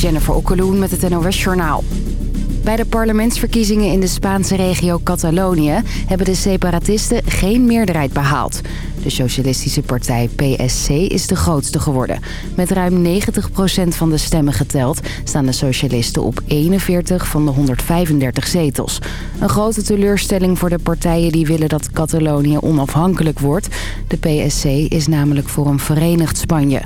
Jennifer Okkeloen met het NOS Journaal. Bij de parlementsverkiezingen in de Spaanse regio Catalonië... hebben de separatisten geen meerderheid behaald. De socialistische partij PSC is de grootste geworden. Met ruim 90% van de stemmen geteld... staan de socialisten op 41 van de 135 zetels. Een grote teleurstelling voor de partijen die willen dat Catalonië onafhankelijk wordt. De PSC is namelijk voor een verenigd Spanje.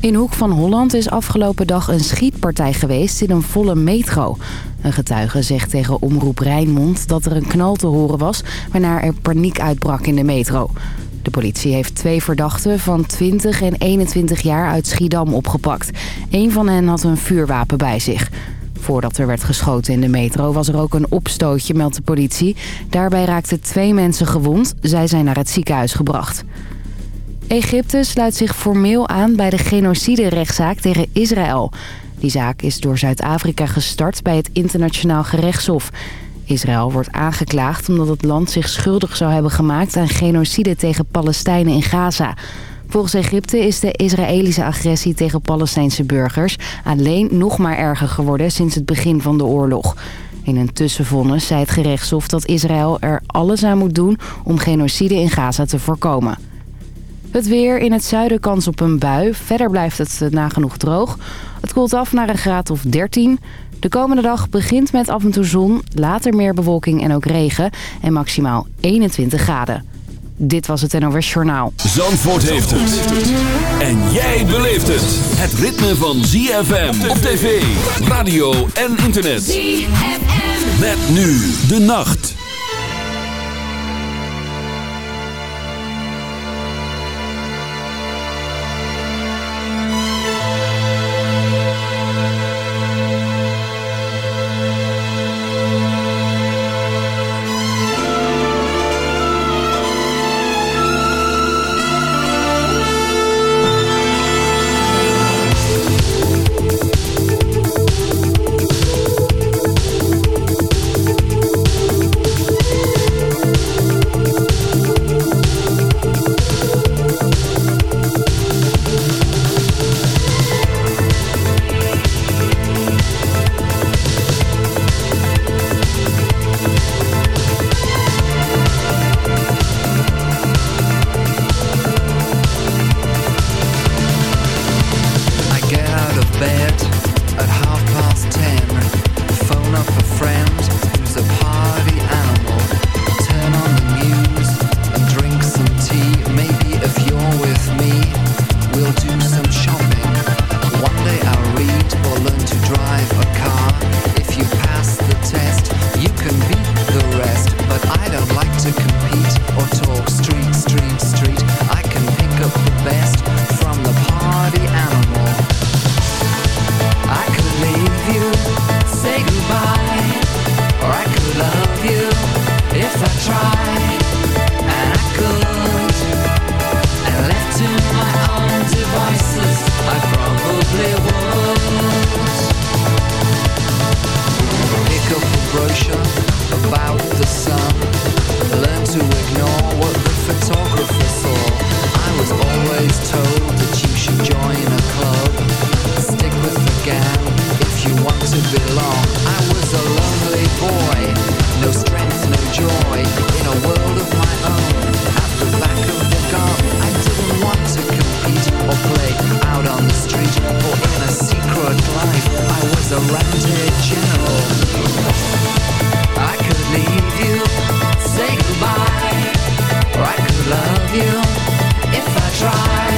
In Hoek van Holland is afgelopen dag een schietpartij geweest in een volle metro. Een getuige zegt tegen Omroep Rijnmond dat er een knal te horen was... waarna er paniek uitbrak in de metro. De politie heeft twee verdachten van 20 en 21 jaar uit Schiedam opgepakt. Eén van hen had een vuurwapen bij zich. Voordat er werd geschoten in de metro was er ook een opstootje, meldt de politie. Daarbij raakten twee mensen gewond. Zij zijn naar het ziekenhuis gebracht. Egypte sluit zich formeel aan bij de genocide-rechtszaak tegen Israël. Die zaak is door Zuid-Afrika gestart bij het internationaal gerechtshof. Israël wordt aangeklaagd omdat het land zich schuldig zou hebben gemaakt... aan genocide tegen Palestijnen in Gaza. Volgens Egypte is de Israëlische agressie tegen Palestijnse burgers... alleen nog maar erger geworden sinds het begin van de oorlog. In een tussenvonnis zei het gerechtshof dat Israël er alles aan moet doen... om genocide in Gaza te voorkomen. Het weer in het zuiden kans op een bui. Verder blijft het eh, nagenoeg droog. Het koelt af naar een graad of 13. De komende dag begint met af en toe zon, later meer bewolking en ook regen. En maximaal 21 graden. Dit was het NOS Journaal. Zandvoort heeft het. En jij beleeft het. Het ritme van ZFM op tv, radio en internet. ZFM. Met nu de nacht. to belong. I was a lonely boy, no strength, no joy, in a world of my own. At the back of the garden, I didn't want to compete or play out on the street or in a secret life. I was a rented general. I could leave you, say goodbye, or I could love you if I tried.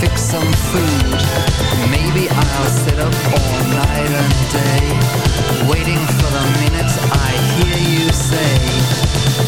fix some food. Maybe I'll sit up all night and day Waiting for the minute I hear you say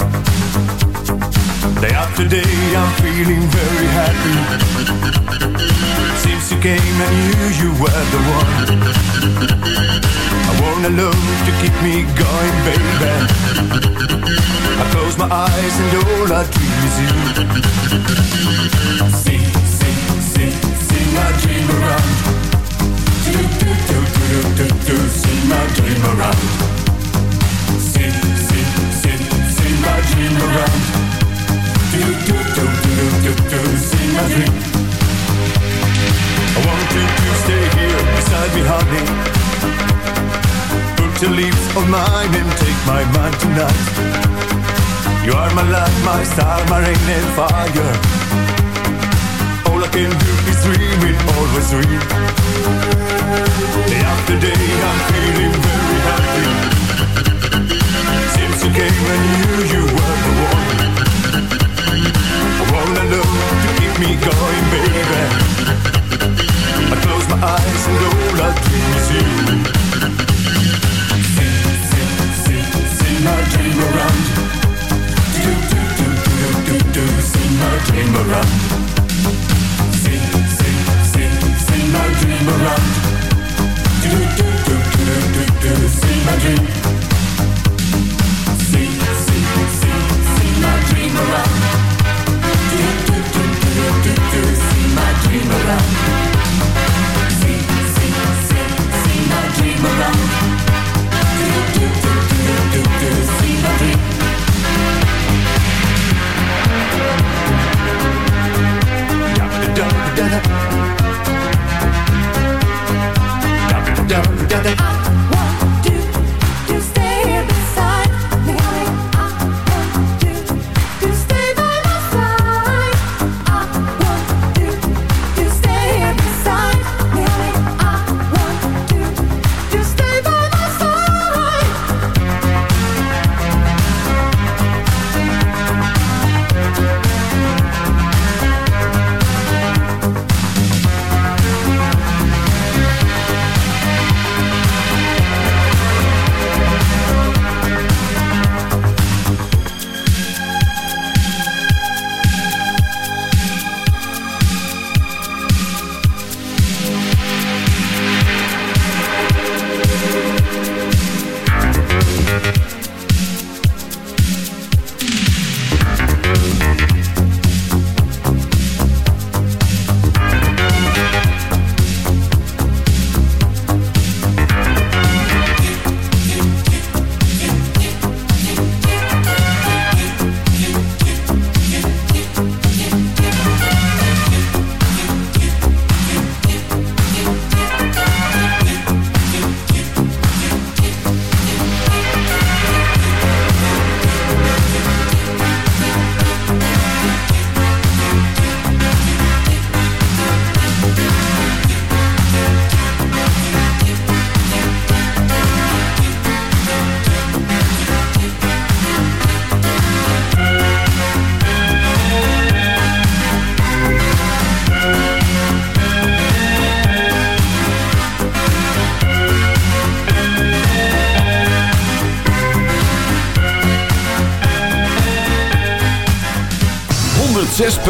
Day after day I'm feeling very happy. Since you came I knew you were the one. I want a love to keep me going, baby. I close my eyes and all I dream is you.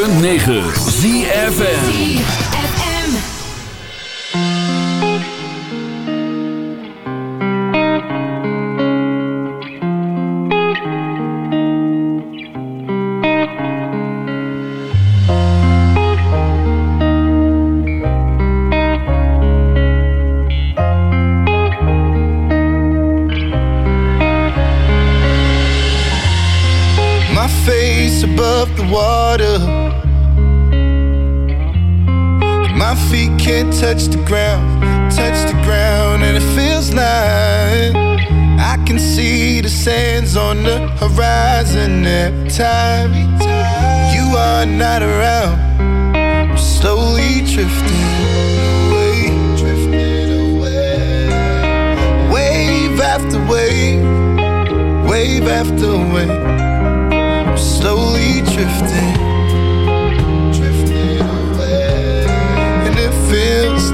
9 Can't touch the ground, touch the ground, and it feels like I can see the sands on the horizon every time you are not around. I'm slowly drifting away, drifting away, wave after wave, wave after wave slowly drifting, drifting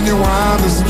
in your wildest